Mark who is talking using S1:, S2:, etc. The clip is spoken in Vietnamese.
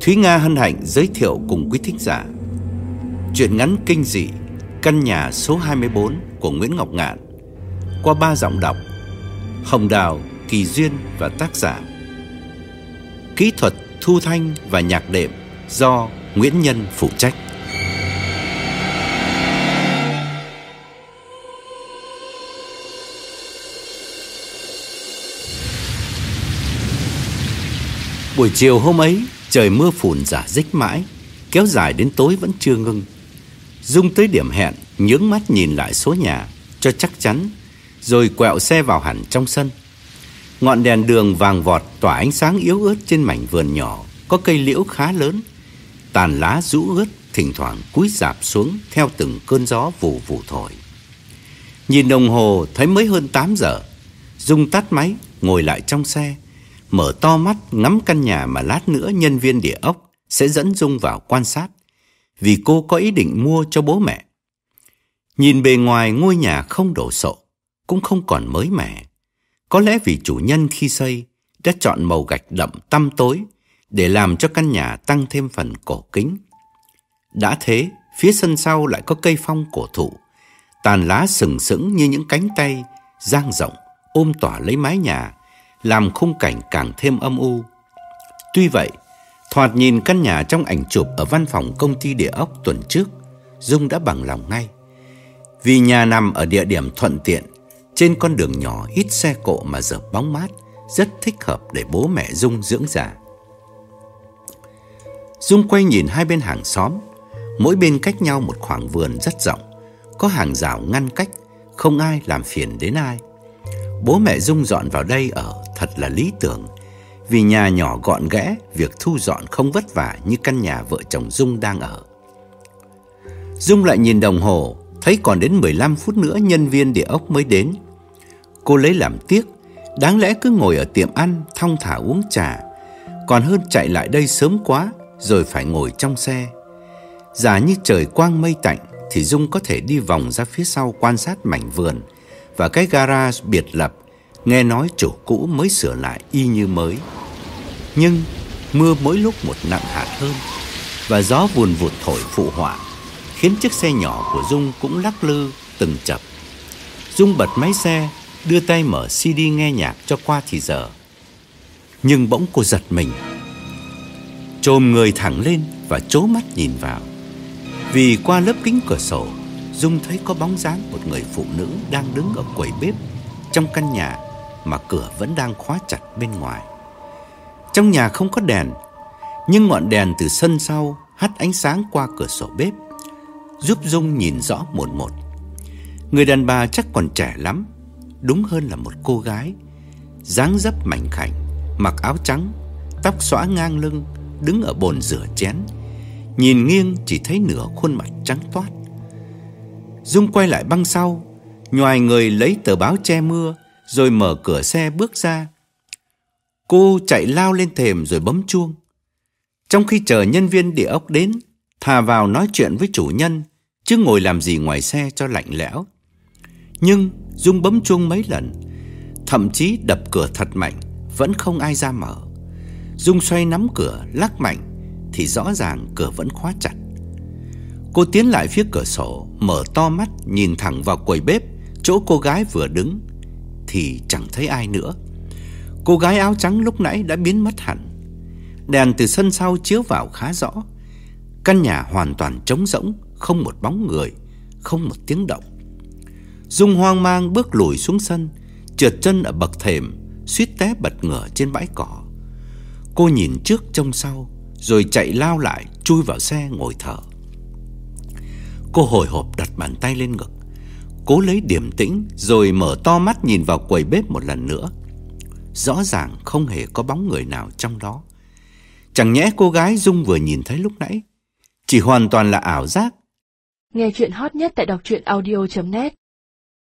S1: Thúy Nga hân hạnh giới thiệu cùng quý thính giả Chuyện ngắn kinh dị Căn nhà số 24 của Nguyễn Ngọc Ngạn Qua ba giọng đọc Hồng Đào, Kỳ Duyên và tác giả. Kỹ thuật thu thanh và nhạc đệm do Nguyễn Nhân phụ trách. Buổi chiều hôm ấy Trời mưa phùn giả dích mãi, Kéo dài đến tối vẫn chưa ngưng. Dung tới điểm hẹn, Nhướng mắt nhìn lại số nhà, Cho chắc chắn, Rồi quẹo xe vào hẳn trong sân. Ngọn đèn đường vàng vọt Tỏa ánh sáng yếu ớt trên mảnh vườn nhỏ, Có cây liễu khá lớn. Tàn lá rũ ướt Thỉnh thoảng cúi dạp xuống Theo từng cơn gió vù vù thổi. Nhìn đồng hồ, thấy mới hơn 8 giờ. Dung tắt máy, Ngồi lại trong xe mở to mắt ngắm căn nhà mà lát nữa nhân viên địa ốc sẽ dẫn Dung vào quan sát, vì cô có ý định mua cho bố mẹ. Nhìn bề ngoài ngôi nhà không đổ sộ, cũng không còn mới mẻ. Có lẽ vì chủ nhân khi xây đã chọn màu gạch đậm tăm tối để làm cho căn nhà tăng thêm phần cổ kính. Đã thế, phía sân sau lại có cây phong cổ thụ, tàn lá sừng sững như những cánh tay dang rộng ôm tỏa lấy mái nhà làm khung cảnh càng thêm âm u. Tuy vậy, thoạt nhìn căn nhà trong ảnh chụp ở văn phòng công ty địa ốc tuần trước, Dung đã bằng lòng ngay. Vì nhà nằm ở địa điểm thuận tiện, trên con đường nhỏ ít xe cộ mà dợp bóng mát, rất thích hợp để bố mẹ Dung dưỡng già. Dung quay nhìn hai bên hàng xóm, mỗi bên cách nhau một khoảng vườn rất rộng, có hàng rào ngăn cách, không ai làm phiền đến ai. Bố mẹ Dung dọn vào đây ở thật là lý tưởng. Vì nhà nhỏ gọn ghẽ, Việc thu dọn không vất vả như căn nhà vợ chồng Dung đang ở. Dung lại nhìn đồng hồ, Thấy còn đến 15 phút nữa nhân viên địa ốc mới đến. Cô lấy làm tiếc, Đáng lẽ cứ ngồi ở tiệm ăn, Thong thả uống trà. Còn hơn chạy lại đây sớm quá, Rồi phải ngồi trong xe. Giả như trời quang mây tạnh, Thì Dung có thể đi vòng ra phía sau quan sát mảnh vườn Và cái garage biệt lập Nghe nói chủ cũ mới sửa lại y như mới. Nhưng mưa mỗi lúc một nặng hạt hơn Và gió vùn vụt thổi phụ họa, Khiến chiếc xe nhỏ của Dung cũng lắc lư từng chập. Dung bật máy xe, Đưa tay mở CD nghe nhạc cho qua thì giờ. Nhưng bỗng cô giật mình Trồm người thẳng lên và chố mắt nhìn vào. Vì qua lớp kính cửa sổ, Dung thấy có bóng dáng một người phụ nữ đang đứng ở quầy bếp trong căn nhà mà cửa vẫn đang khóa chặt bên ngoài. Trong nhà không có đèn, nhưng ngọn đèn từ sân sau hắt ánh sáng qua cửa sổ bếp, giúp Dung nhìn rõ một một. Người đàn bà chắc còn trẻ lắm, đúng hơn là một cô gái, dáng dấp mảnh khảnh, mặc áo trắng, tóc xõa ngang lưng, đứng ở bồn rửa chén, nhìn nghiêng chỉ thấy nửa khuôn mặt trắng toát. Dung quay lại băng sau, nhoài người lấy tờ báo che mưa, rồi mở cửa xe bước ra. Cô chạy lao lên thềm rồi bấm chuông. Trong khi chờ nhân viên địa ốc đến, thà vào nói chuyện với chủ nhân, chứ ngồi làm gì ngoài xe cho lạnh lẽo. Nhưng Dung bấm chuông mấy lần, thậm chí đập cửa thật mạnh, vẫn không ai ra mở. Dung xoay nắm cửa, lắc mạnh, thì rõ ràng cửa vẫn khóa chặt. Cô tiến lại phía cửa sổ, mở to mắt, nhìn thẳng vào quầy bếp, chỗ cô gái vừa đứng, thì chẳng thấy ai nữa. Cô gái áo trắng lúc nãy đã biến mất hẳn. Đèn từ sân sau chiếu vào khá rõ. Căn nhà hoàn toàn trống rỗng, không một bóng người, không một tiếng động. Dung hoang mang bước lùi xuống sân, trượt chân ở bậc thềm, suýt té bật ngửa trên bãi cỏ. Cô nhìn trước trông sau, rồi chạy lao lại, chui vào xe ngồi thở. Cô hồi hộp đặt bàn tay lên ngực Cố lấy điểm tĩnh Rồi mở to mắt nhìn vào quầy bếp một lần nữa. Rõ ràng không hề có bóng người nào trong đó. Chẳng nhẽ cô gái Dung vừa nhìn thấy lúc nãy, chỉ hoàn toàn là ảo giác.
S2: Nghe chuyện hot nhất tại đọc truyện audio.net